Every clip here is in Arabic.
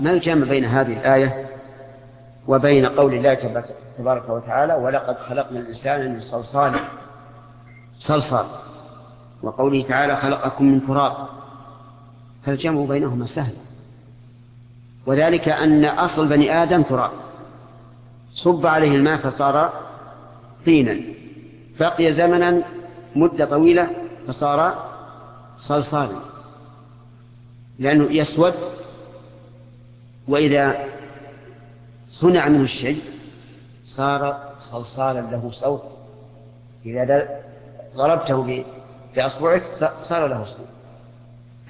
ما الجمع بين هذه الآية وبين قول الله تبارك وتعالى ولقد خلقنا الإنسان من صلصال صلصال. وقوله تعالى خلقكم من تراب فالجمع بينهما سهل. وذلك أن أصل بني آدم تراب. صب عليه الماء فصار طينا. بقي زمنا مدة طويلة فصار صلصالا. لأنه يسود وإذا صنع منه الشيء صار صلصالا له صوت. إذا ضربته بأصبعك صار له صوت.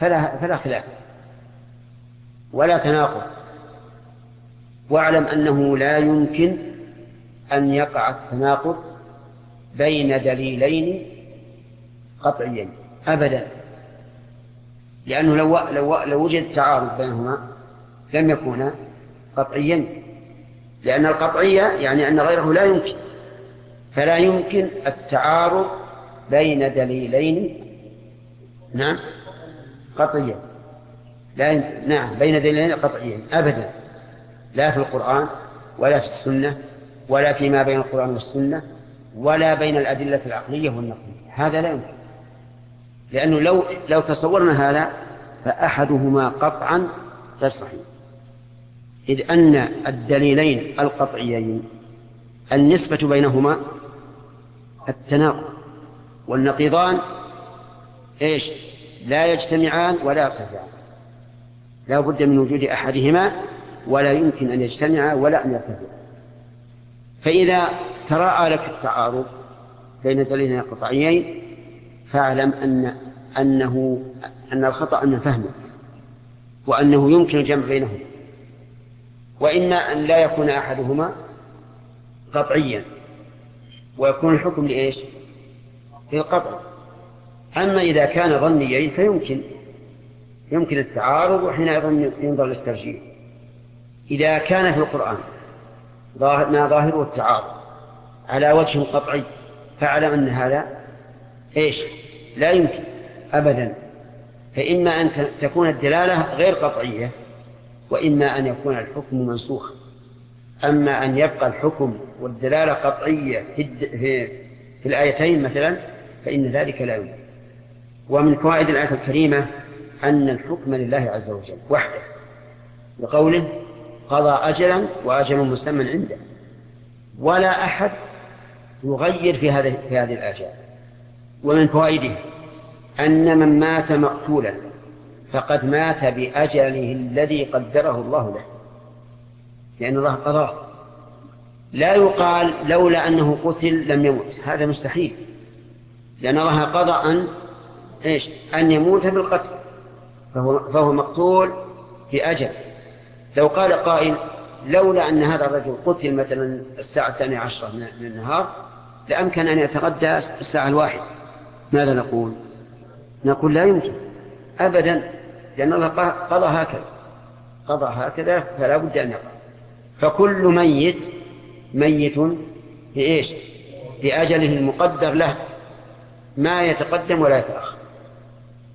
فلا, فلا خلاف. ولا تناقض. واعلم أنه لا يمكن أن يقع التناقض بين دليلين قطعيين أبدا. لأنه لو, لو, لو وجد تعارض بينهما لم يكونا قطعيا لأن القطعية يعني أن غيره لا يمكن. فلا يمكن التعارض بين دليلين. نعم. قطعيا لا يمكن. نعم بين دليلين قطعيين. أبدا. لا في القرآن ولا في السنة ولا فيما بين القرآن والسنة ولا بين الأدلة العقلية والنقلية هذا لا يمكن. لأنه لو لو تصورنا هذا فأحدهما قطعا غير صحيح. إذ أن الدليلين القطعيين النسبة بينهما التناقض والنقيضان إيش؟ لا يجتمعان ولا يرتفعان. لا بد من وجود أحدهما ولا يمكن أن يجتمعا ولا أن يرتفعا. فإذا تراءى لك التعارض بين دليلين قطعيين فاعلم أن أنه أن الخطأ من فهمك وأنه يمكن الجمع بينهما وإما أن لا يكون أحدهما قطعيا ويكون الحكم لإيش؟ للقطع أما إذا كان ظنيين فيمكن يمكن التعارض وحينئذ ينظر للترجيح. إذا كان في القرآن ما ظاهره التعارض على وجه قطعي فاعلم أن هذا إيش؟ لا يمكن أبدا. فإما أن تكون الدلالة غير قطعية وإما أن يكون الحكم منسوخا أما أن يبقى الحكم والدلالة قطعية في, في, في الآيتين مثلا فإن ذلك لا يمكن ومن فوائد الآية الكريمة أن الحكم لله عز وجل وحده. بقوله قضى أجلا وأجل مسمى عنده. ولا أحد يغير في هذه في هذه الآجال ومن فوائده أن من مات مقتولا. فقد مات بأجله الذي قدره الله له. لأن الله قضاه. لا يقال لولا أنه قتل لم يمت هذا مستحيل. لأن الله قضى أن إيش؟ أن يموت بالقتل. فهو, فهو مقتول بأجل. لو قال قائل لولا أن هذا الرجل قتل مثلا الساعة الثانية عشرة من النهار لأمكن أن يتغدى الساعة الواحدة ماذا نقول؟ نقول لا يمكن. أبدا. لأن الله قضى هكذا. قضى هكذا فلا بد أن يقع. فكل ميت ميت بإيش؟ بأجله المقدر له. ما يتقدم ولا يتأخر.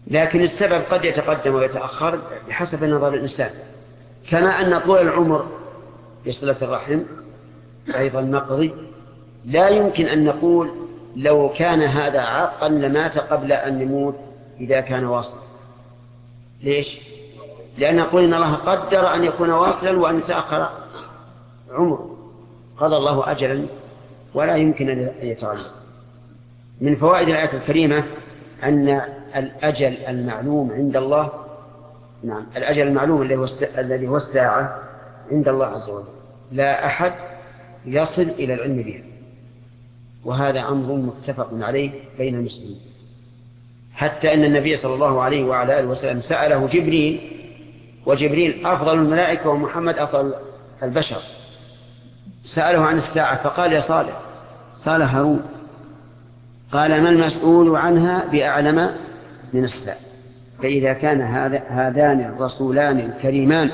لكن السبب قد يتقدم ويتأخر بحسب نظر الإنسان. كما أن طول العمر بصلة الرحم أيضا مقضي. لا يمكن أن نقول لو كان هذا عاقا لمات قبل أن يموت إذا كان واصلا. ليش؟ لأن نقول إن الله قدر أن يكون واصلا وأن يتأخر عمره. قضى الله أجلا ولا يمكن أن يتغير. من فوائد الآية الكريمة أن الأجل المعلوم عند الله نعم الأجل المعلوم الذي هو الساعة عند الله عز وجل. لا أحد يصل إلى العلم بها. وهذا أمر متفق عليه بين المسلمين. حتى أن النبي صلى الله عليه وعلى آله وسلم سأله جبريل وجبريل أفضل الملائكة ومحمد أفضل البشر. سأله عن الساعة فقال يا صالح صالح هارون قال ما المسؤول عنها بأعلم من الساعة؟ فإذا كان هذا هذان الرسولان الكريمان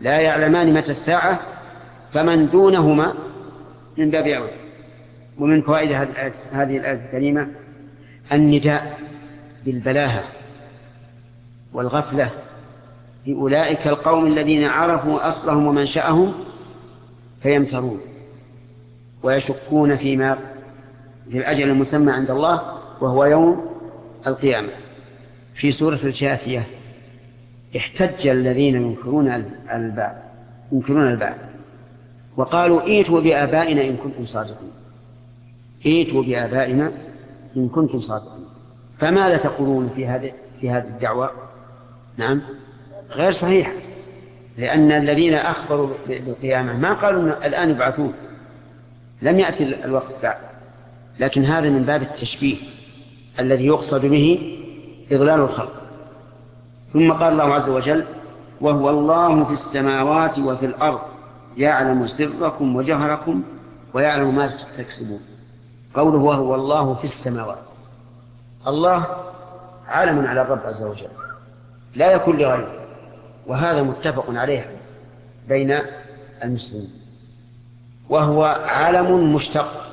لا يعلمان متى الساعة فمن دونهما من باب أولى ومن فوائد هذه الآية الكريمة النداء. بالبلاهة والغفلة لأولئك القوم الذين عرفوا أصلهم ومنشأهم فيمترون ويشكون فيما في الأجل المسمى عند الله وهو يوم القيامة. في سورة الجاثية احتج الذين ينكرون البعث ينكرون البعث وقالوا ائتوا بآبائنا إن كنتم صادقين. ائتوا بآبائنا إن كنتم صادقين. فماذا تقولون في هذه في هذه الدعوة؟ نعم. غير صحيحة لأن الذين أخبروا بالقيامة ما قالوا الآن يبعثون. لم يأتي الوقت بعد. لكن هذا من باب التشبيه الذي يقصد به إضلال الخلق. ثم قال الله عز وجل وهو الله في السماوات وفي الأرض يعلم سركم وجهركم ويعلم ما تكسبون. قوله وهو الله في السماوات. الله عالم على الرب عز وجل. لا يكون لغيره. وهذا متفق عليه بين المسلمين. وهو علم مشتق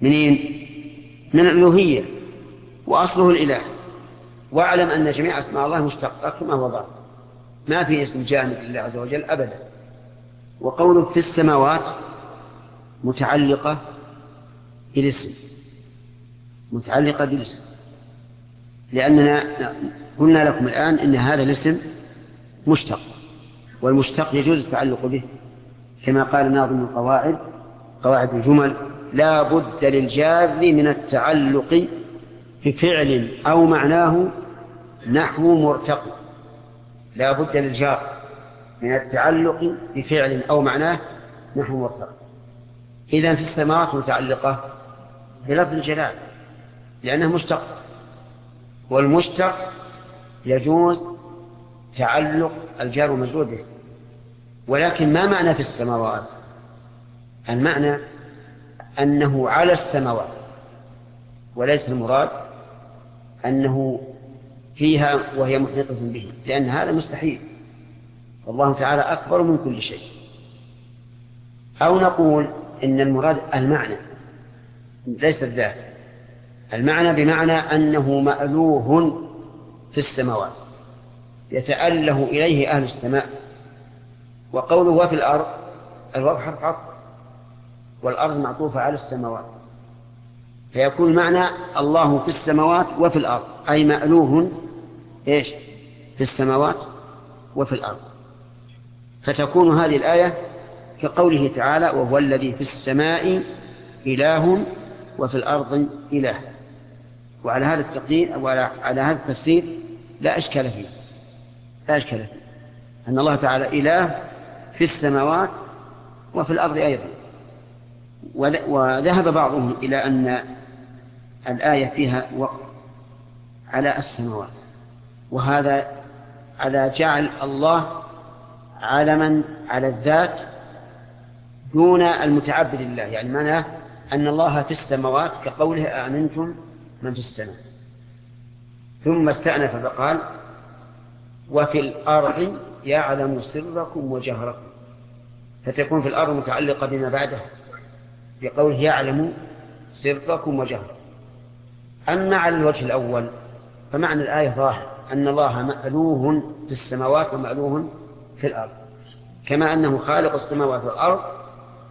منين من الألوهية. وأصله الإله. واعلم أن جميع أسماء الله مشتقة كما هو ظاهر. ما في اسم جامد لله عز وجل أبدا. وقوله في السماوات متعلقة بالاسم. متعلقة بالاسم. لأننا قلنا لكم الآن إن هذا الاسم مشتق والمشتق يجوز التعلق به. كما قال ناظم القواعد قواعد الجمل لا بد للجار من التعلق بفعل أو معناه نحو مرتقي لا بد للجار من التعلق بفعل أو معناه نحو مرتقي إذا في السماوات متعلقة بلفظ الجلال. لأنه مشتق. والمشتق يجوز تعلق الجار والمجرور به ولكن ما معنى في السماوات؟ المعنى أنه على السماوات وليس المراد أنه فيها وهي محيطة به لأن هذا مستحيل. والله تعالى أكبر من كل شيء. أو نقول إن المراد المعنى ليس الذات. المعنى بمعنى أنه مألوه في السماوات يتأله إليه أهل السماء وقوله وفي الأرض الواو حرف عطف والأرض معطوفة على السماوات فيكون معنى الله في السماوات وفي الأرض أي مألوه إيش؟ في السماوات وفي الأرض. فتكون هذه الآية كقوله تعالى وهو الذي في السماء إله وفي الأرض إله وعلى هذا التقدير أو على هذا التفسير لا إشكال فيه. لا إشكال فيه. أن الله تعالى إله في السماوات وفي الأرض أيضا. وذهب بعضهم إلى أن الآية فيها وقف على السماوات. وهذا على جعل الله علما على الذات دون المتعبد لله. يعني معناه أن الله في السماوات كقوله آمنتم من في السماء. ثم استأنف فقال وفي الأرض يعلم سركم وجهركم. فتكون في الأرض متعلقة بما بعدها بقوله يعلم سركم وجهركم. أما على الوجه الأول فمعنى الآية ظاهر أن الله مألوه في السماوات ومألوه في الأرض. كما أنه خالق السماوات والأرض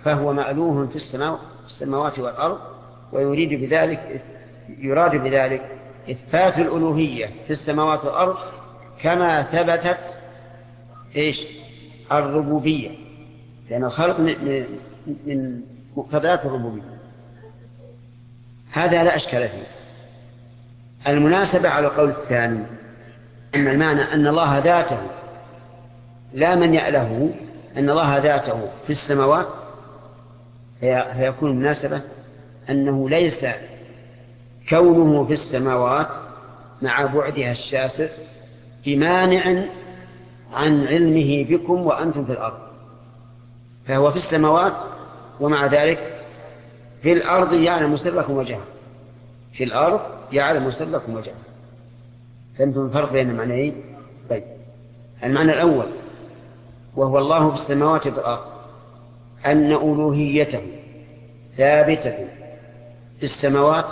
فهو مألوه في السماوات والأرض ويريد بذلك يراد بذلك إثبات الألوهية في السماوات والأرض كما ثبتت إيش؟ الربوبية. لأن الخلق من مقتضيات الربوبية. هذا لا أشكال فيه. المناسبة على القول الثاني أن المعنى أن الله ذاته لا من يأله أن الله ذاته في السماوات فيكون المناسبة أنه ليس كونه في السماوات مع بعدها الشاسع بمانع عن علمه بكم وأنتم في الأرض. فهو في السماوات ومع ذلك في الأرض يعلم سركم وجهه. في الأرض يعلم سركم وجهه. فهمتم الفرق بين المعنيين؟ طيب. المعنى الأول وهو الله في السماوات والأرض أن ألوهيته ثابتة في السماوات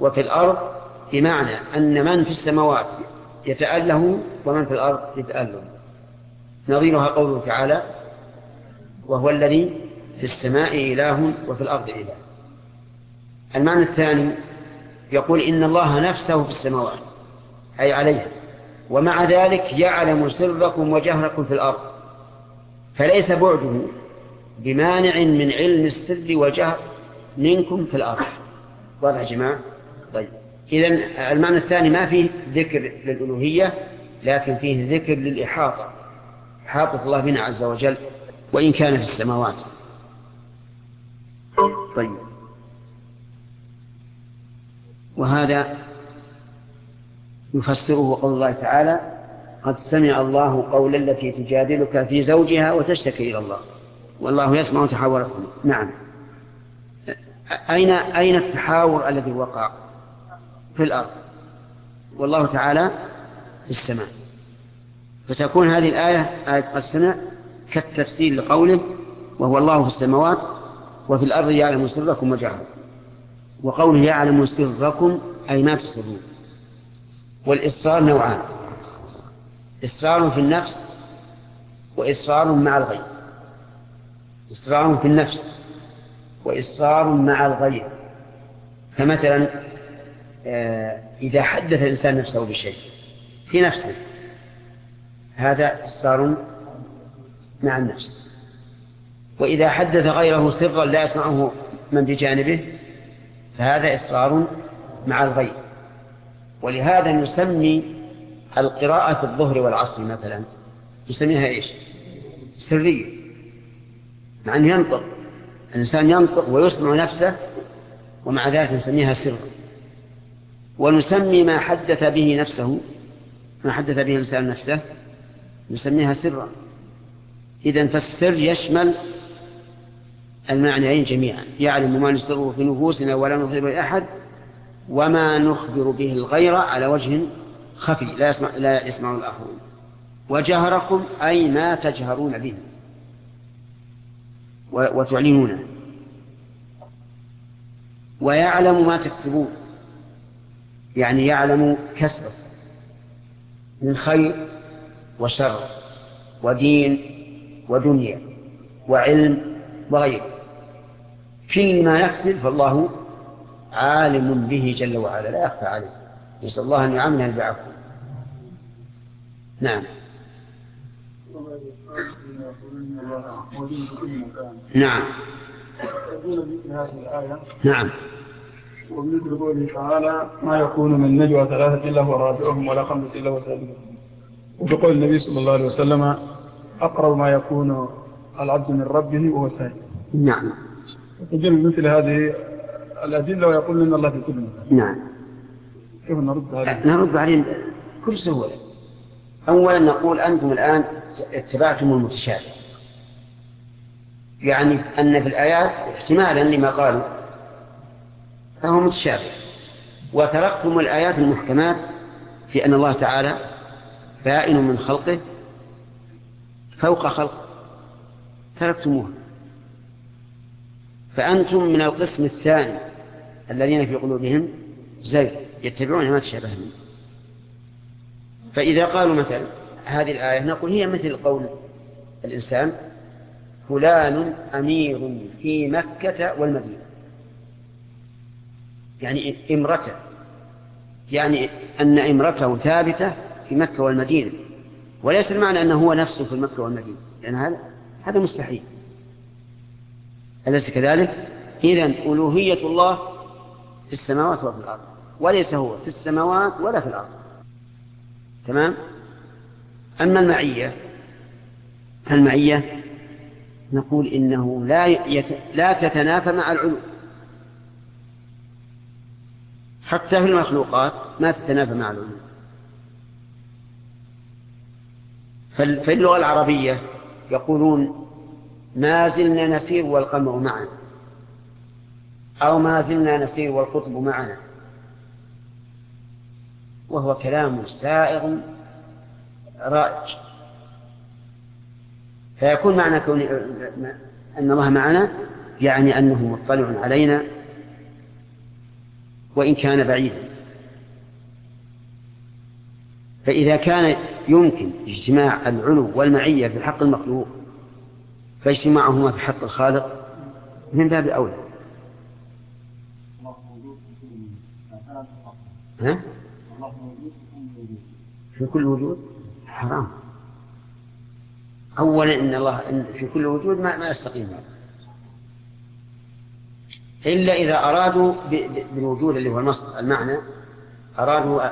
وفي الأرض بمعنى أن من في السماوات يتأله ومن في الأرض يتأله. نظيرها قوله تعالى وهو الذي في السماء إله وفي الأرض إله. المعنى الثاني يقول إن الله نفسه في السماوات أي عليها. ومع ذلك يعلم سركم وجهركم في الأرض. فليس بعده بمانع من علم السر والجهر منكم في الأرض. واضح يا جماعة؟ طيب. إذا المعنى الثاني ما فيه ذكر للألوهية لكن فيه ذكر للإحاطة. إحاطة الله بنا عز وجل وإن كان في السماوات. طيب. وهذا يفسره قول الله تعالى قد سمع الله قول التي تجادلك في زوجها وتشتكي إلى الله. والله يسمع تحاوركم. نعم. أين أين التحاور الذي وقع؟ في الأرض. والله تعالى في السماء. فتكون هذه الآية آية سمع كالتفسير لقوله وهو الله في السماوات وفي الأرض يعلم سركم وجهركم. وقوله يعلم سركم أي ما تسرون. والإصرار نوعان إصرار في النفس وإصرار مع الغير إصرار في النفس وإصرار مع الغير فمثلا إذا حدث الإنسان نفسه بشيء في نفسه هذا إصرار مع النفس. وإذا حدث غيره سرا لا يسمعه من بجانبه فهذا إصرار مع الغير ولهذا نسمي القراءة في الظهر والعصر مثلا نسميها إيش؟ سرية. مع أنه ينطق الإنسان ينطق ويسمع نفسه ومع ذلك نسميها سرا ونسمي ما حدث به نفسه ما حدث به الإنسان نفسه نسميها سرا. إذا فالسر يشمل المعنيين جميعا. يعلم ما نسره في نفوسنا ولا نخبر لأحد وما نخبر به الغير على وجه خفي. لا يسمع, لا يسمع الآخرون. وجهركم أي ما تجهرون به. وتعلنونه. ويعلم ما تكسبون. يعني يعلم كسبه من خير وشر ودين ودنيا وعلم وغيره. كل ما نكسب فالله عالم به جل وعلا لا يخفى عليه. نسأل الله أن يعاملنا بعفو. نعم. نعم. نعم. ومثل قوله تعالى ما يكون من نجوى ثلاثة إلا هو رابعهم ولا خمسة إلا هو سادسهم. وبقول النبي صلى الله عليه وسلم أقرب ما يكون العبد من ربه وهو ساجد نعم. تجد مثل هذه الأدلة ويقول إن الله في كل مكان. نعم. كيف نرد عليه؟ نرد عليه بكل سهولة. أولا نقول أنتم الآن اتبعتم المتشابه. يعني أن في الآيات احتمالا لما قالوا فهو متشابه. وتركتم الآيات المحكمات في أن الله تعالى بائن من خلقه فوق خلقه. تركتموها. فأنتم من القسم الثاني الذين في قلوبهم زيغ يتبعون ما تشابه منه. فإذا قالوا مثلا هذه الآية نقول هي مثل قول الإنسان فلان أمير في مكة والمدينة. يعني إمرته يعني أن إمرته ثابتة في مكة والمدينة. وليس المعنى أنه هو نفسه في مكة والمدينة لأن هذا هذا مستحيل. أليس كذلك؟ إذا ألوهية الله في السماوات وفي الأرض. وليس هو في السماوات ولا في الأرض. تمام؟ أما المعية فالمعية نقول إنه لا يت... لا تتنافى مع العلو. حتى في المخلوقات ما تتنافى مع العلو في اللغة العربية يقولون ما زلنا نسير والقمر معنا أو ما زلنا نسير والقطب معنا. وهو كلام سائغ رائج. فيكون معنى كون أن الله معنا يعني أنه مطلع علينا وإن كان بعيدا. فإذا كان يمكن اجتماع العلو والمعية في حق المخلوق فاجتماعهما في حق الخالق من باب أولى. ها؟ في كل وجود؟ حرام. أولا إن الله إن في كل وجود ما, ما يستقيم. إلا إذا أرادوا بالوجود اللي هو المصدر المعنى أرادوا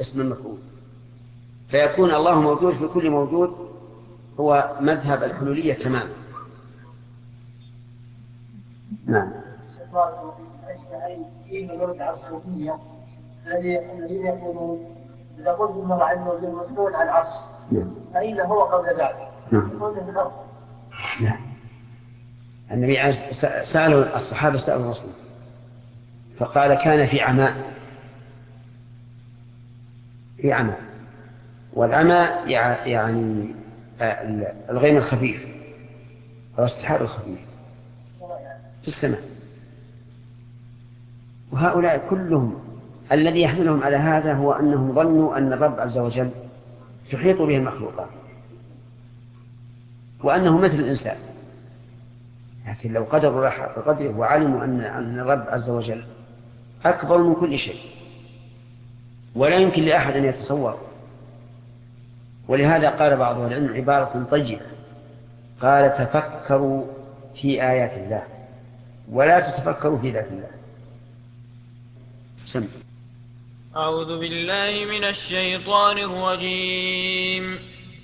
اسم المفعول فيكون الله موجود في كل موجود هو مذهب الحلولية تماما نعم الذي يقولون اذا قلت عز وجل مسؤول عن العرش فاين هو قبل ذلك؟ نعم. في الأرض. لا. النبي سأله الصحابة سألوا الرسول. فقال كان في عماء. في عماء. والعمى يعني الغيم الخفيف. أو السحاب الخفيف. في السماء. وهؤلاء كلهم الذي يحملهم على هذا هو أنهم ظنوا أن الرب عز وجل تحيط به المخلوقات وأنه مثل الإنسان. لكن لو قدروا حق قدره وعلموا أن أن الرب عز وجل أكبر من كل شيء. ولا يمكن لأحد أن يتصور. ولهذا قال بعض العلم عبارة طيبة. قال تفكروا في آيات الله. ولا تتفكروا في ذات الله. سم. أعوذ بالله من الشيطان الرجيم.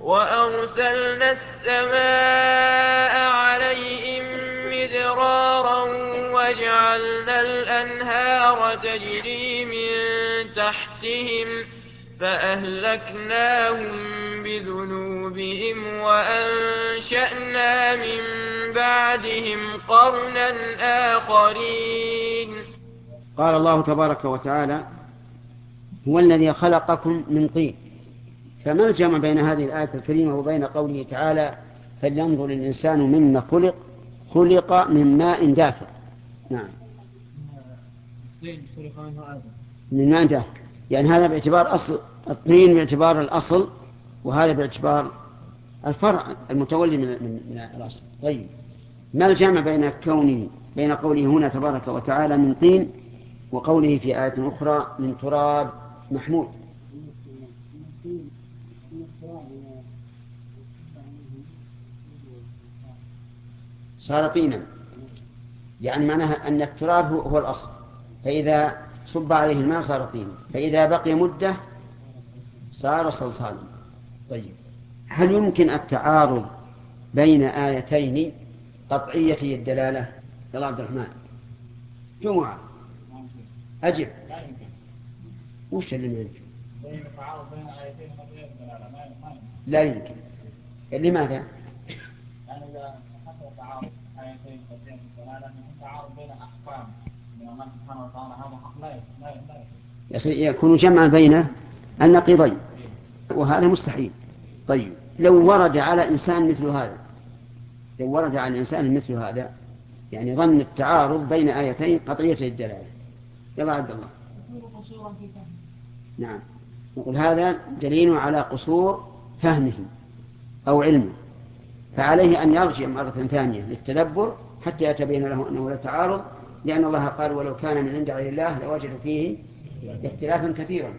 وأرسلنا السماء عليهم مدرارا وجعلنا الأنهار تجري من تحتهم فأهلكناهم بذنوبهم وأنشأنا من بعدهم قرنا آخرين. قال الله تبارك وتعالى هو الذي خلقكم من طين. فما الجمع بين هذه الآية الكريمة وبين قوله تعالى فلينظر الإنسان مما خلق خلق من ماء دافق نعم. من ماء دافق يعني هذا باعتبار أصل الطين باعتبار الأصل وهذا باعتبار الفرع المتولي من, من, من الأصل. طيب. ما الجمع بين كونه بين قوله هنا تبارك وتعالى من طين وقوله في آية أخرى من تراب محمود؟ صار طينا. يعني معناها أن التراب هو الأصل. فإذا صب عليه الماء صار طينا. فإذا بقي مدة صار صلصالا. طيب. هل يمكن التعارض بين آيتين قطعيتي الدلالة؟ يا عبد الرحمن. جمعة. أجب. وش اللي ما يمكن؟ لا يمكن. لماذا؟ يعني إذا حصل تعارض آيتين الدلالة تعارض بين أحكام من الله سبحانه وتعالى هذا حق لا يكون جمعا بين النقيضين وهذا مستحيل. طيب لو ورد على إنسان مثل هذا لو ورد على الإنسان مثل هذا يعني ظن التعارض بين آيتين قطعيتي الدلالة. يلا عبد الله. نعم. نقول هذا دليل على قصور فهمه أو علمه فعليه أن يرجع مرة ثانية للتدبر حتى يتبين له أنه لا تعارض لأن الله قال ولو كان من عند غير الله لوجدوا فيه اختلافا كثيرا.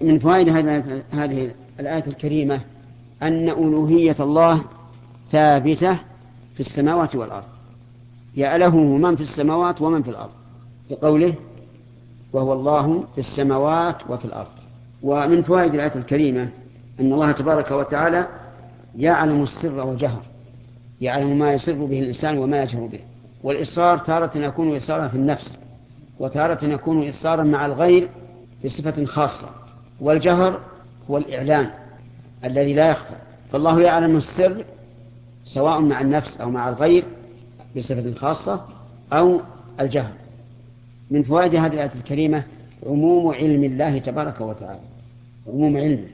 من فوائد هذه الآية الكريمة أن ألوهية الله ثابتة في السماوات والأرض. يأله من في السماوات ومن في الأرض. بقوله وهو الله في السماوات وفي الأرض. ومن فوائد الآية الكريمة أن الله تبارك وتعالى يعلم السر والجهر يعلم ما يسر به الإنسان وما يجهر به والإصرار تارة يكون إصرارا في النفس وتارة يكون إصرارا مع الغير بصفة خاصة والجهر هو الإعلان الذي لا يخفى. فالله يعلم السر سواء مع النفس أو مع الغير بصفة خاصة أو الجهر. من فوائد هذه الآية الكريمة عموم علم الله تبارك وتعالى. عموم علمه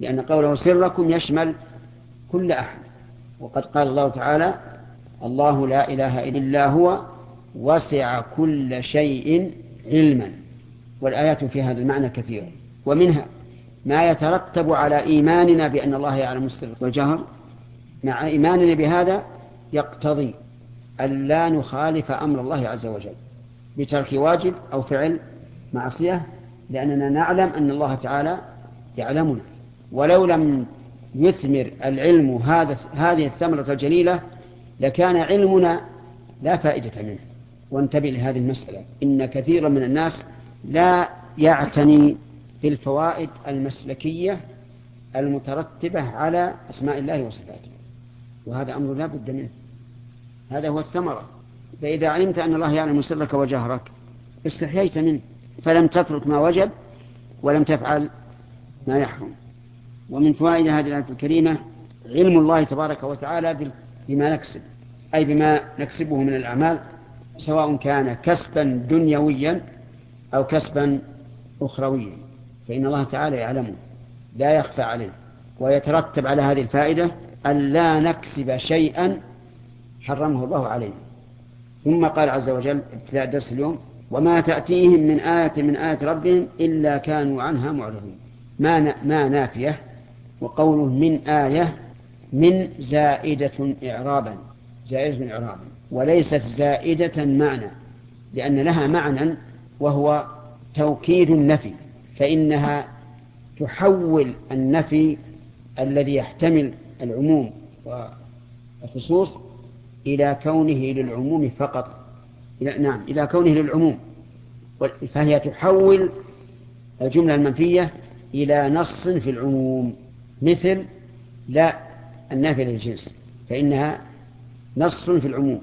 لأن قوله سركم يشمل كل أحد. وقد قال الله تعالى الله لا إله إلا هو وسع كل شيء علما. والآيات في هذا المعنى كثيرة. ومنها ما يترتب على إيماننا بأن الله يعلم السر والجهر. مع إيماننا بهذا يقتضي أن لا نخالف أمر الله عز وجل. بترك واجب أو فعل معصية لأننا نعلم أن الله تعالى يعلمنا. ولو لم يثمر العلم هذا هذه الثمرة الجليلة لكان علمنا لا فائدة منه. وانتبه لهذه المسألة. إن كثيرا من الناس لا يعتني بالفوائد المسلكية المترتبة على أسماء الله وصفاته. وهذا أمر لا بد منه. هذا هو الثمرة. فإذا علمت أن الله يعلم سرك وجهرك استحييت منه. فلم تترك ما وجب ولم تفعل ما يحرم. ومن فوائد هذه الآية الكريمة علم الله تبارك وتعالى بما نكسب أي بما نكسبه من الأعمال سواء كان كسبا دنيويا أو كسبا أخرويا. فإن الله تعالى يعلمه لا يخفى عليه ويترتب على هذه الفائدة أن لا نكسب شيئا حرمه الله علينا ثم قال عز وجل ابتداء درس اليوم وما تأتيهم من آية من آية ربهم إلا كانوا عنها معرضين. ما ما نافية وقوله من آية من زائدة إعرابا زائدة إعرابا وليست زائدة معنى لأن لها معنى وهو توكيد النفي فإنها تحول النفي الذي يحتمل العموم والخصوص إلى كونه للعموم فقط. إلى نعم إلى كونه للعموم. فهي تحول الجملة المنفية إلى نص في العموم مثل لا النافية للجنس فإنها نص في العموم.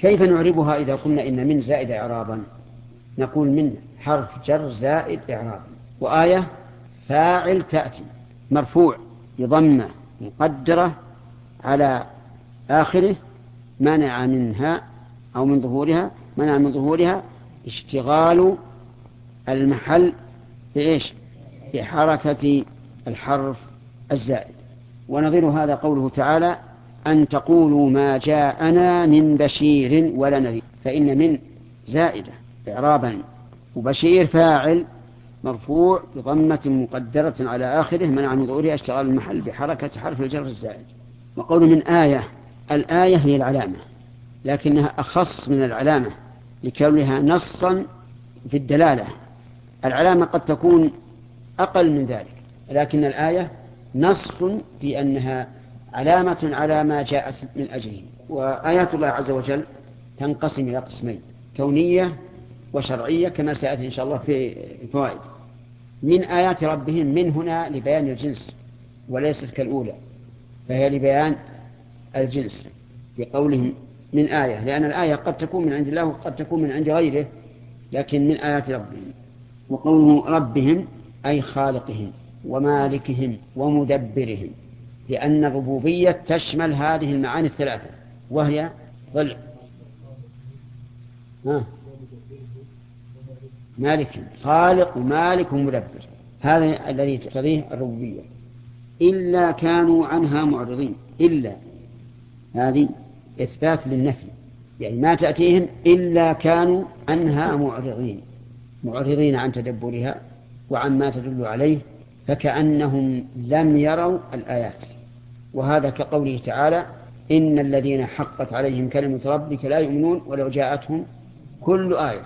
كيف نعربها إذا قلنا إن من زائد إعرابا؟ نقول من حرف جر زائد إعرابا وآية فاعل تأتي مرفوع بضمة مقدرة على آخره منع منها أو من ظهورها منع من ظهورها اشتغال المحل بإيش؟ بحركة الحرف الزائد. ونظير هذا قوله تعالى أن تقولوا ما جاءنا من بشير ولا نذير. فإن من زائدة إعرابا. وبشير فاعل مرفوع بضمة مقدرة على آخره منع من ظهورها اشتغال المحل بحركة حرف الجر الزائد. وقول من آية الآية هي العلامة. لكنها أخص من العلامة لكونها نصا في الدلالة. العلامة قد تكون أقل من ذلك لكن الآية نص في أنها علامة على ما جاءت من أجله. وآيات الله عز وجل تنقسم إلى قسمين كونية وشرعية كما سيأتي إن شاء الله في الفوائد. من آيات ربهم من هنا لبيان الجنس وليست كالأولى فهي لبيان الجنس بقولهم من آية لأن الآية قد تكون من عند الله وقد تكون من عند غيره لكن من آيات ربهم. وقوله ربهم أي خالقهم ومالكهم ومدبرهم لأن الربوبية تشمل هذه المعاني الثلاثة وهي ضلع. مالك خالق ومالك ومدبر. هذا الذي تقتضيه الربوبية. إلا كانوا عنها معرضين. إلا. هذه إثبات للنفي. يعني ما تأتيهم إلا كانوا عنها معرضين. معرضين عن تدبرها وعن ما تدل عليه فكأنهم لم يروا الآيات. وهذا كقوله تعالى إن الذين حقت عليهم كلمة ربك لا يؤمنون ولو جاءتهم كل آية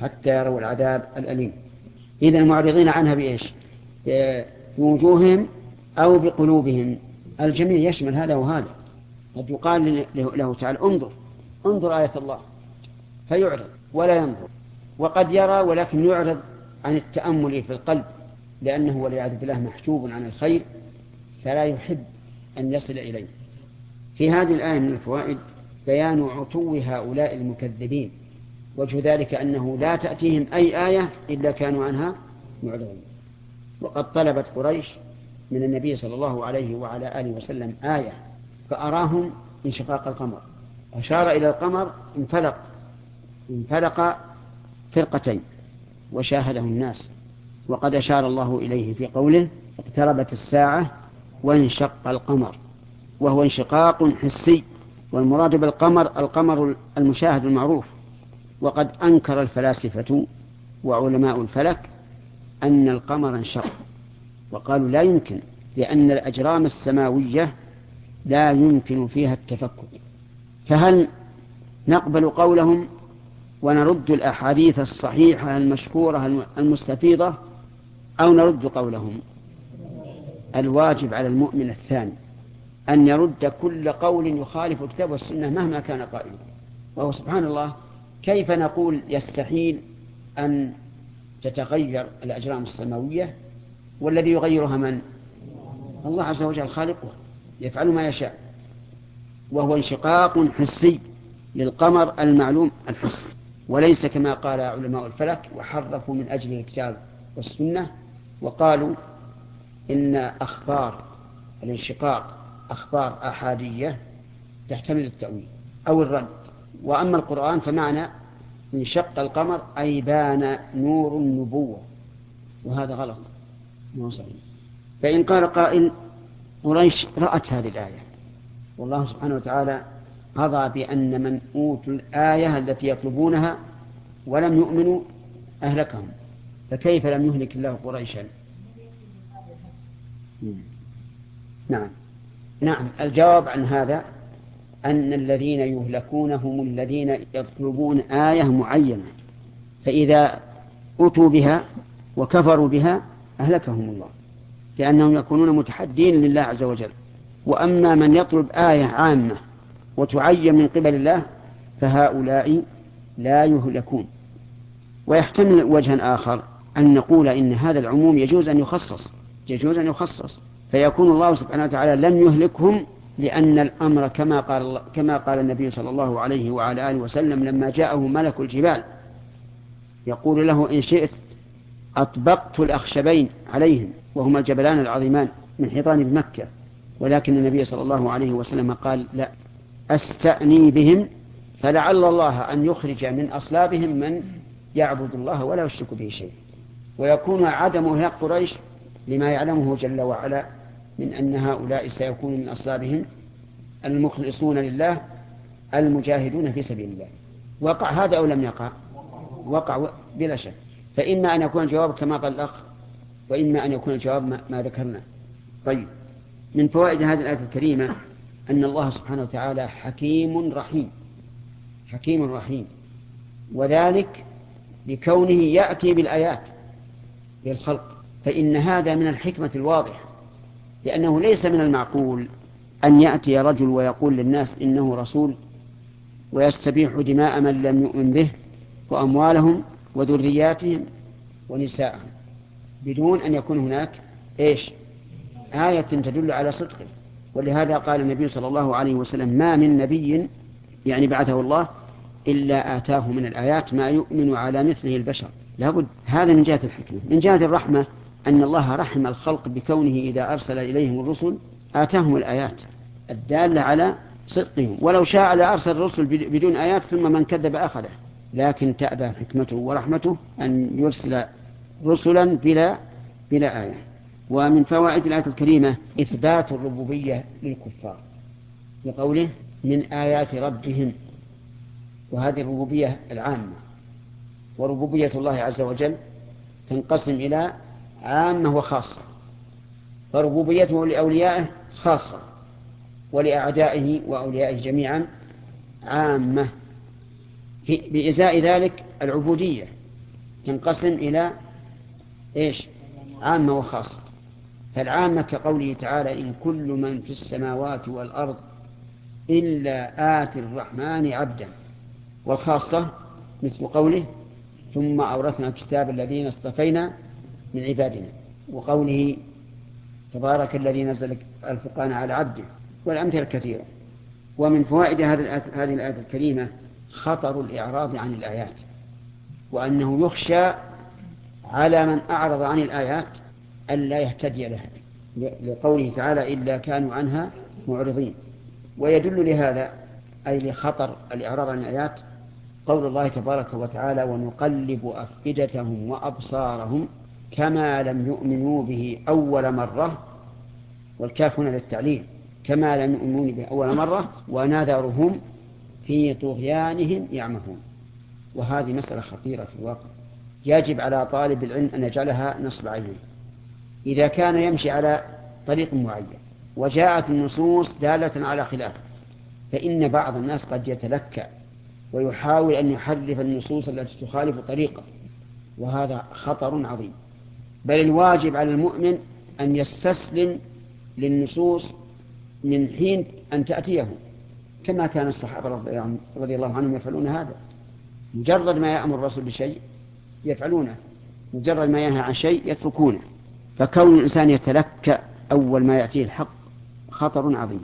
حتى يروا العذاب الأليم. إذا المعرضين عنها بإيش؟ بوجوههم أو بقلوبهم. الجميع يشمل هذا وهذا. قد يقال له تعالى انظر انظر آية الله فيعرض ولا ينظر وقد يرى ولكن يعرض عن التأمل في القلب لأنه والعياذ بالله محجوب عن الخير فلا يحب أن يصل إليه. في هذه الآية من الفوائد بيان عتو هؤلاء المكذبين وجه ذلك أنه لا تأتيهم أي آية إلا كانوا عنها معرضين. وقد طلبت قريش من النبي صلى الله عليه وعلى آله وسلم آية فأراهم انشقاق القمر. أشار إلى القمر انفلق انفلق فرقتين وشاهده الناس. وقد أشار الله إليه في قوله اقتربت الساعة وانشق القمر. وهو انشقاق حسي. والمراد بالقمر القمر المشاهد المعروف. وقد أنكر الفلاسفة وعلماء الفلك أن القمر انشق. وقالوا لا يمكن لأن الأجرام السماوية لا يمكن فيها التفكك. فهل نقبل قولهم ونرد الأحاديث الصحيحة المشكورة المستفيضة أو نرد قولهم؟ الواجب على المؤمن الثاني أن يرد كل قول يخالف الكتاب والسنة مهما كان قائلا وهو سبحان الله كيف نقول يستحيل أن تتغير الأجرام السماوية والذي يغيرها من؟ الله عز وجل خالقها. يفعل ما يشاء. وهو انشقاق حسي للقمر المعلوم الحسي وليس كما قال علماء الفلك وحرفوا من أجل الكتاب والسنة وقالوا إن أخبار الانشقاق أخبار أحادية تحتمل التأويل أو الرد. وأما القرآن فمعنى انشق القمر أي بان نور النبوة. وهذا غلط. صحيح. فإن قال قائل قريش رأت هذه الآية. والله سبحانه وتعالى قضى بأن من أوتوا الآية التي يطلبونها ولم يؤمنوا أهلكهم. فكيف لم يهلك الله قريشا؟ نعم. نعم. الجواب عن هذا أن الذين يهلكون هم الذين يطلبون آية معينة فإذا أتوا بها وكفروا بها أهلكهم الله. لأنهم يكونون متحدين لله عز وجل. وأما من يطلب آية عامة وتعين من قبل الله فهؤلاء لا يهلكون. ويحتمل وجها آخر أن نقول إن هذا العموم يجوز أن يخصص يجوز أن يخصص. فيكون الله سبحانه وتعالى لم يهلكهم لأن الأمر كما قال كما قال النبي صلى الله عليه وعلى آله وسلم لما جاءه ملك الجبال يقول له إن شئت أطبقت الأخشبين عليهم وهما الجبلان العظيمان من حيطان بمكة ولكن النبي صلى الله عليه وسلم قال لا أستأني بهم فلعل الله أن يخرج من أصلابهم من يعبد الله ولا يشرك به شيء. ويكون عدم هلاك قريش لما يعلمه جل وعلا من أن هؤلاء سيكون من أصلابهم المخلصون لله المجاهدون في سبيل الله. وقع هذا أو لم يقع؟ وقع بلا شك. فإما أن يكون الجواب كما قال الأخ وإما أن يكون الجواب ما, ذكرنا. طيب من فوائد هذه الآية الكريمة أن الله سبحانه وتعالى حكيم رحيم حكيم رحيم. وذلك لكونه يأتي بالآيات للخلق. فإن هذا من الحكمة الواضحة لأنه ليس من المعقول أن يأتي رجل ويقول للناس إنه رسول ويستبيح دماء من لم يؤمن به وأموالهم وذرياتهم ونساءهم بدون أن يكون هناك إيش؟ آية تدل على صدقه ولهذا قال النبي صلى الله عليه وسلم ما من نبي يعني بعثه الله إلا آتاه من الآيات ما يؤمن على مثله البشر. لابد هذا من جهة الحكمة. من جهة الرحمة أن الله رحم الخلق بكونه إذا أرسل إليهم الرسل آتاهم الآيات الدالة على صدقهم. ولو شاء لأرسل الرسل بدون آيات ثم من كذب أخذه. لكن تأبى حكمته ورحمته أن يرسل رسلا بلا بلا آية. ومن فوائد الآية الكريمة إثبات الربوبية للكفار. بقوله من آيات ربهم. وهذه الربوبية العامة. وربوبية الله عز وجل تنقسم إلى عامة وخاصة. فربوبيته لأوليائه خاصة. ولأعدائه وأوليائه جميعا عامة في بإزاء ذلك العبودية تنقسم إلى إيش؟ عامة وخاصة. فالعامة كقوله تعالى إن كل من في السماوات والأرض إلا آتي الرحمن عبدا. والخاصة مثل قوله ثم أورثنا الكتاب الذين اصطفينا من عبادنا. وقوله تبارك الذي نزل الفرقان على عبده. والأمثلة كثيرة. ومن فوائد هذه الآية الكريمة خطر الإعراض عن الآيات وأنه يخشى على من أعرض عن الآيات ألا يهتدي لها لقوله تعالى إلا كانوا عنها معرضين. ويدل لهذا أي لخطر الإعراض عن الآيات قول الله تبارك وتعالى ونقلب أفئدتهم وأبصارهم كما لم يؤمنوا به أول مرة والكاف هنا للتعليل كما لم يؤمنوا به أول مرة ونذرهم في طغيانهم يعمهون. وهذه مسألة خطيرة في الواقع. يجب على طالب العلم أن يجعلها نصب عينيه إذا كان يمشي على طريق معين وجاءت النصوص دالة على خلافه فإن بعض الناس قد يتلكأ ويحاول أن يحرف النصوص التي تخالف طريقه. وهذا خطر عظيم. بل الواجب على المؤمن أن يستسلم للنصوص من حين أن تأتيه. كما كان الصحابة رضي الله عنهم يفعلون هذا. مجرد ما يأمر الرسول بشيء يفعلونه. مجرد ما ينهى عن شيء يتركونه. فكون الإنسان يتلكأ أول ما يأتيه الحق خطر عظيم.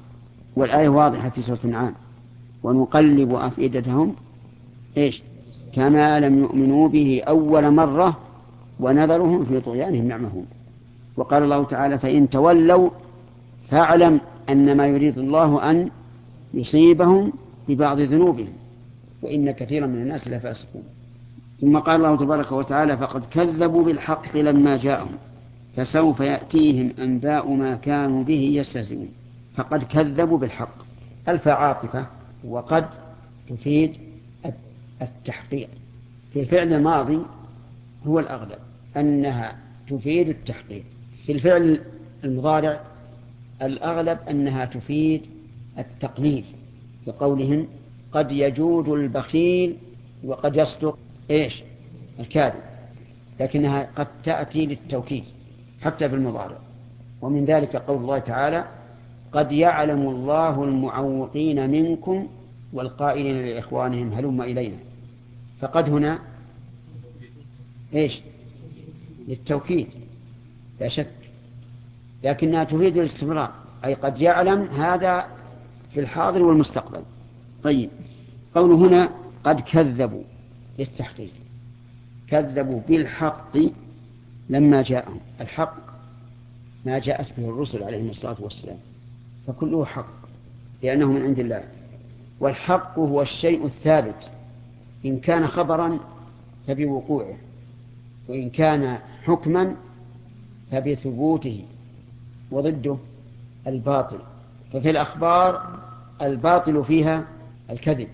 والآية واضحة في سورة النعام. ونقلب أفئدتهم إيش؟ كما لم يؤمنوا به أول مرة ونذرهم في طغيانهم يعمهون. وقال الله تعالى فإن تولوا فاعلم أن ما يريد الله أن يصيبهم ببعض ذنوبهم وإن كثيرا من الناس لفاسقون ثم قال الله تبارك وتعالى فقد كذبوا بالحق لما جاءهم فسوف يأتيهم أنباء ما كانوا به يستهزئون. فقد كذبوا بالحق. ألف عاطفة وقد تفيد التحقيق. في الفعل الماضي هو الأغلب أنها تفيد التحقيق. في الفعل المضارع الأغلب أنها تفيد التقليل بقولهم قد يجود البخيل وقد يصدق إيش؟ الكاذب. لكنها قد تأتي للتوكيد حتى في المضارع. ومن ذلك قول الله تعالى قد يعلم الله المعوقين منكم والقائلين لإخوانهم هلم إلينا. فقد هنا إيش؟ للتوكيد لا شك. لكنها تفيد الاستمرار. أي قد يعلم هذا في الحاضر والمستقبل. طيب قوله هنا قد كذبوا للتحقيق. كذبوا بالحق لما جاءهم. الحق ما جاءت به الرسل عليهم الصلاة والسلام. فكله حق لأنه من عند الله. والحق هو الشيء الثابت. إن كان خبرا فبوقوعه. وإن كان حكما فبثبوته. وضده الباطل. ففي الأخبار الباطل فيها الكذب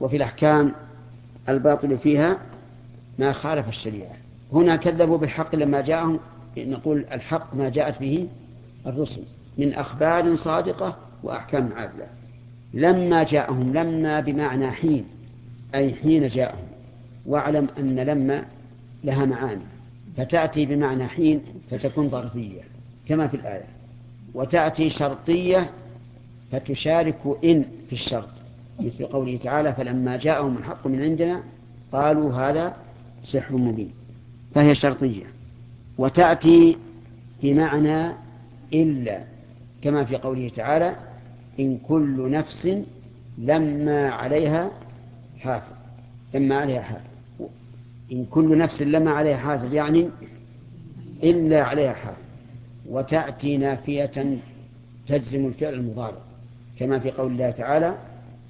وفي الأحكام الباطل فيها ما خالف الشريعة. هنا كذبوا بالحق لما جاءهم نقول الحق ما جاءت به الرسل من أخبار صادقة وأحكام عادلة. لما جاءهم لما بمعنى حين أي حين جاءهم. واعلم أن لما لها معاني. فتأتي بمعنى حين فتكون ظرفية كما في الآية. وتأتي شرطية فتشارك إن في الشرط مثل قوله تعالى فلما جاءهم الحق من عندنا قالوا هذا سحر مبين فهي شرطية وتأتي بمعنى إلا كما في قوله تعالى إن كل نفس لما عليها حافظ لما عليها حافظ. إن كل نفس لما عليها حافظ يعني إلا عليها حافظ. وتأتي نافية تجزم الفعل المضارع. كما في قول الله تعالى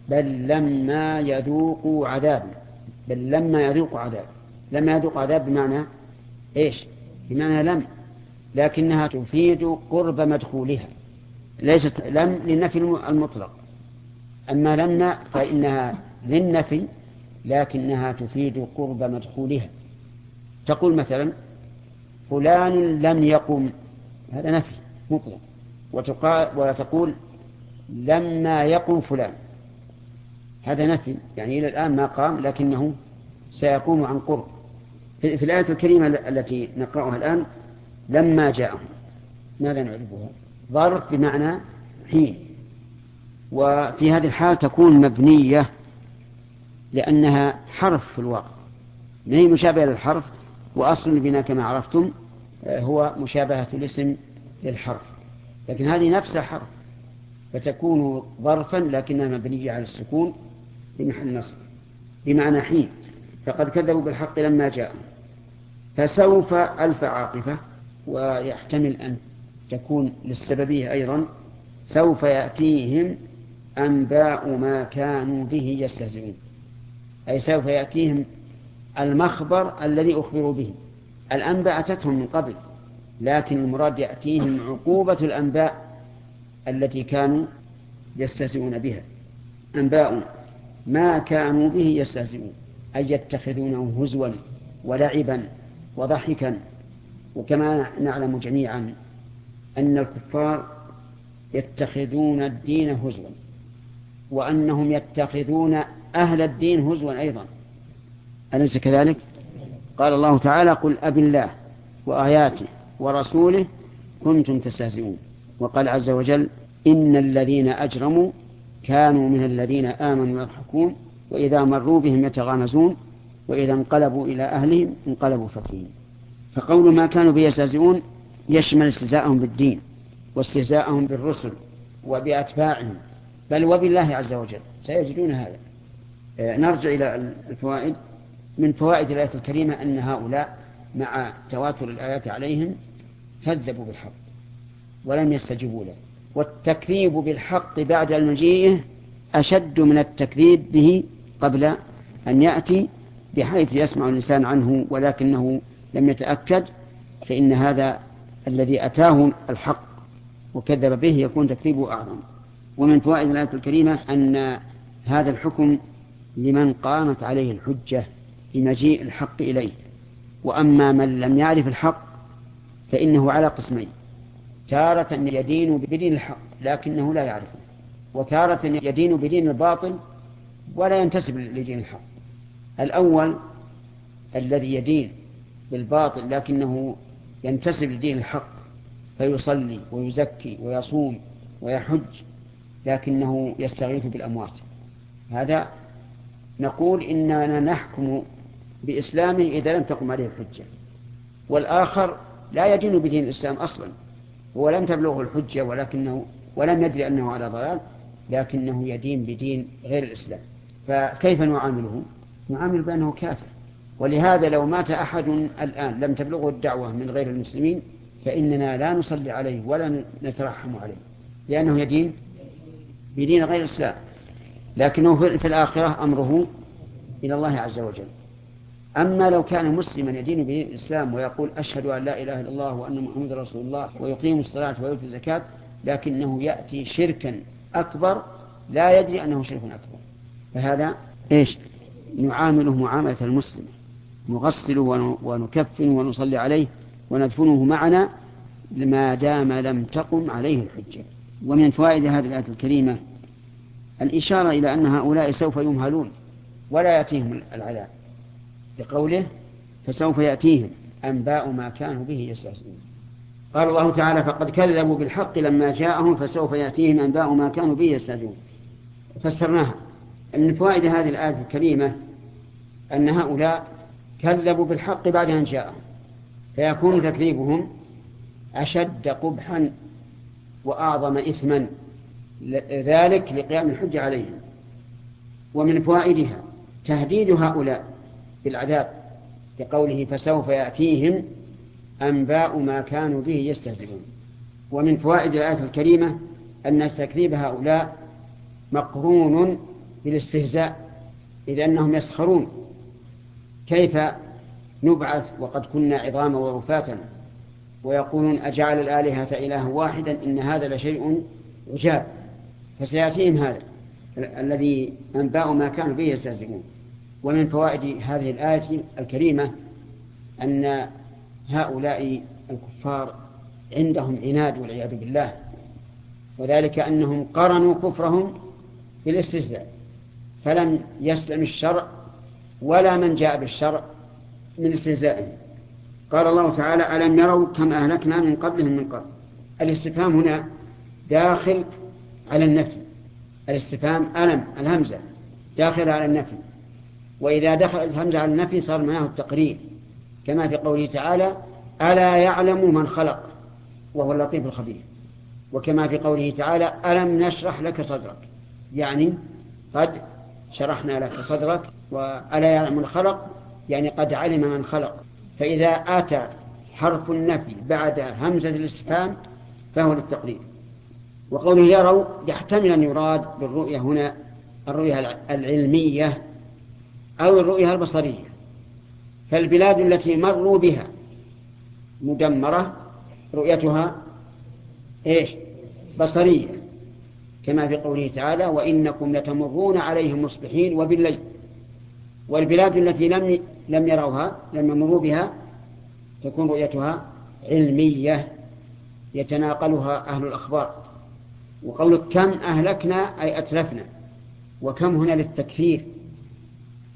بل لما يذوقوا عذاب بل لما يذوقوا عذاب. لما يذوق عذاب بمعنى إيش؟ بمعنى لم لكنها تفيد قرب مدخولها. ليست لم للنفي المطلق. أما لما فإنها للنفي لكنها تفيد قرب مدخولها. تقول مثلا فلان لم يقم هذا نفي مطلق. وتقال ولا تقول لما يقم فلان. هذا نفي يعني إلى الآن ما قام لكنه سيقوم عن قرب. في الآية الكريمة التي نقرأها الآن لما جاءهم. ماذا نعرفها ظرف بمعنى حين. وفي هذه الحال تكون مبنية لأنها حرف في الواقع. ما هي مشابهة للحرف وأصل البناء كما عرفتم آه، هو مشابهة الاسم للحرف. لكن هذه نفسها حرف فتكون ظرفا لكنها مبنية على السكون في محل نصب بمعنى حين. فقد كذبوا بالحق لما جاءوا فسوف ألف عاطفة ويحتمل أن تكون للسببية أيضا. سوف يأتيهم أنباء ما كانوا به يستهزئون. أي سوف يأتيهم المخبر الذي أخبروا به. الأنباء أتتهم من قبل لكن المراد يأتيهم عقوبة الأنباء التي كانوا يستهزئون بها أنباء ما كانوا به يستهزئون أي يتخذونه هزوا ولعبا وضحكا. وكما نعلم جميعا أن الكفار يتخذون الدين هزوا وأنهم يتخذون أهل الدين هزوا أيضا. أليس كذلك؟ قال الله تعالى قل أب الله وآياته ورسوله كنتم تستهزئون. وقال عز وجل إن الذين أجرموا كانوا من الذين آمنوا يضحكون وإذا مروا بهم يتغامزون وإذا انقلبوا إلى أهلهم انقلبوا فكين فقول ما كانوا به يستهزئون يشمل استهزاءهم بالدين واستهزاءهم بالرسل وبأتباعهم بل وبالله عز وجل. سيجدون هذا. آه، نرجع إلى الفوائد. من فوائد الآية الكريمة أن هؤلاء مع تواتر الآيات عليهم كذبوا بالحق. ولم يستجيبوا له. والتكذيب بالحق بعد مجيئه أشد من التكذيب به قبل أن يأتي بحيث يسمع الإنسان عنه ولكنه لم يتأكد فإن هذا الذي أتاه الحق وكذب به يكون تكذيبه أعظم. ومن فوائد الآية الكريمة أن هذا الحكم لمن قامت عليه الحجة بمجيء الحق إليه. وأما من لم يعرف الحق فإنه على قسمين. تارة يدين بدين الحق لكنه لا يعرفه وتارة يدين بدين الباطل ولا ينتسب لدين الحق. الأول الذي يدين بالباطل لكنه ينتسب لدين الحق فيصلي ويزكي ويصوم ويحج لكنه يستغيث بالأموات. هذا نقول إننا نحكم بإسلامه إذا لم تقم عليه الحجة. والآخر لا يدين بدين الإسلام أصلا. هو لم تبلغه الحجة ولكنه ولم يدري أنه على ضلال لكنه يدين بدين غير الإسلام. فكيف نعامله؟ نعامل بأنه كافر. ولهذا لو مات أحد الآن لم تبلغه الدعوة من غير المسلمين فإننا لا نصلي عليه ولا نترحم عليه لأنه يدين بدين غير الإسلام. لكنه في الآخرة أمره إلى الله عز وجل. أما لو كان مسلما يدين بدين الإسلام ويقول أشهد أن لا إله إلا الله وأن محمد رسول الله ويقيم الصلاة ويؤتي الزكاة لكنه يأتي شركا أكبر لا يدري أنه شرك أكبر. فهذا إيش؟ نعامله معاملة المسلم. نغسله ونكفن ونصلي عليه وندفنه معنا ما دام لم تقم عليه الحجة. ومن فوائد هذه الآية الكريمة الإشارة إلى أن هؤلاء سوف يمهلون ولا يأتيهم العذاب. لقوله فسوف يأتيهم أنباء ما كانوا به يستهزئون. قال الله تعالى فقد كذبوا بالحق لما جاءهم فسوف يأتيهم أنباء ما كانوا به يستهزئون. فسرناها. من فوائد هذه الآية الكريمة أن هؤلاء كذبوا بالحق بعد أن جاءهم. فيكون تكذيبهم أشد قبحا وأعظم إثما ذلك لقيام الحجة عليهم. ومن فوائدها تهديد هؤلاء بالعذاب بقوله فسوف يأتيهم أنباء ما كانوا به يستهزئون. ومن فوائد الآية الكريمة أن تكذيب هؤلاء مقرون بالاستهزاء إذ أنهم يسخرون. كيف نبعث وقد كنا عظاما ورفاتا ويقولون أجعل الآلهة إلها واحدا إن هذا لشيء عجاب؟ فسيأتيهم هذا الذي أنباء ما كانوا به يستهزئون. ومن فوائد هذه الآية الكريمة أن هؤلاء الكفار عندهم عناد والعياذ بالله وذلك أنهم قرنوا كفرهم بالاستهزاء فلم يسلم الشرع ولا من جاء بالشرع من استهزائهم. قال الله تعالى ألم يروا كم أهلكنا من قبلهم من قبل الاستفهام هنا داخل على النفي. الاستفهام ألم الهمزة داخل على النفي. وإذا دخلت الهمزة على النفي صار معناه التقرير كما في قوله تعالى ألا يعلم من خلق؟ وهو اللطيف الخبير. وكما في قوله تعالى ألم نشرح لك صدرك؟ يعني قد شرحنا لك صدرك وألا يعلم من خلق؟ يعني قد علم من خلق. فإذا أتى حرف النفي بعد همزة الاستفهام فهو للتقرير وقوله يروا يحتمل أن يراد بالرؤية هنا الرؤية العلمية أو الرؤية البصرية فالبلاد التي مروا بها. مدمرة رؤيتها إيش؟ بصرية. كما في قوله تعالى وإنكم لتمرون عليهم مصبحين وبالليل. والبلاد التي لم لم يروها لم يمروا بها تكون رؤيتها علمية يتناقلها أهل الأخبار. وقولك كم أهلكنا أي أتلفنا. وكم هنا للتكثير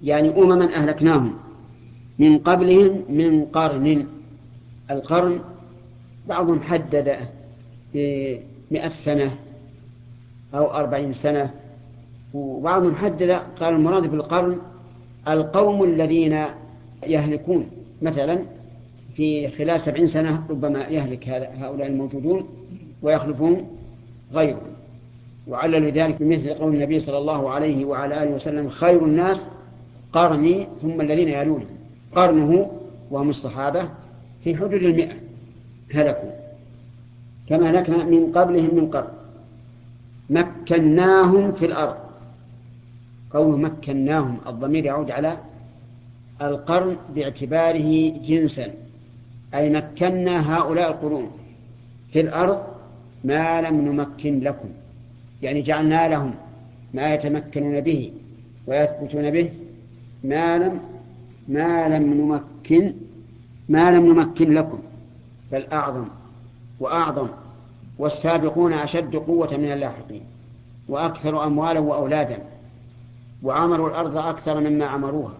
يعني أمما أهلكناهم من قبلهم من قرن القرن بعضهم حدد بمئة سنة أو أربعين سنة وبعضهم حدد قال المراد بالقرن القوم الذين يهلكون. مثلا في خلال سبعين سنة ربما يهلك هؤلاء الموجودون ويخلفون غيرهم. وعلل ذلك بمثل قول النبي صلى الله عليه وعلى آله وسلم خير الناس قرني ثم الذين يلونهم. قرنه وهم الصحابة في حدود المئة هلكوا. كما هلكنا من قبلهم من قرن. مكناهم في الأرض. قول مكناهم. الضمير يعود على القرن باعتباره جنسا. أي مكنا هؤلاء القرون. في الأرض ما لم نمكن لكم. يعني جعلنا لهم ما يتمكنون به ويثبتون به ما لم ما لم نمكن ما لم نمكن لكم بل أعظم وأعظم والسابقون أشد قوة من اللاحقين وأكثر أموالا وأولادا وعمروا الأرض أكثر مما عمروها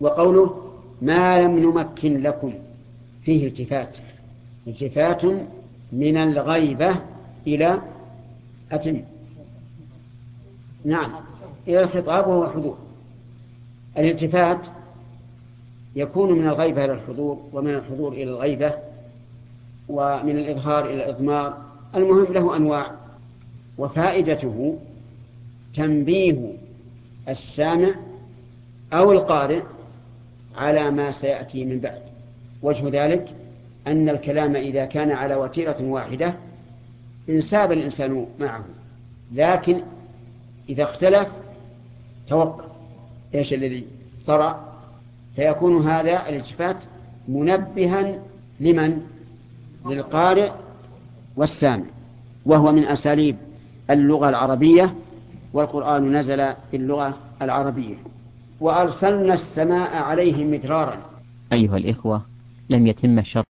وقوله ما لم نمكن لكم فيه التفات التفات من الغيبة إلى أتم. نعم إلى الخطاب وهو حضور الالتفات يكون من الغيبة إلى الحضور ومن الحضور إلى الغيبة ومن الإظهار إلى الإضمار. المهم له أنواع وفائدته تنبيه السامع أو القارئ على ما سيأتي من بعد. وجه ذلك أن الكلام إذا كان على وتيرة واحدة انساب الإنسان معه لكن إذا اختلف توقف. إيش الذي طرأ؟ فيكون هذا الالتفات منبها لمن؟ للقارئ والسامع وهو من أساليب اللغة العربية والقرآن نزل باللغة العربية. وأرسلنا السماء عليهم مدرارا. أيها الإخوة لم يتم الشرط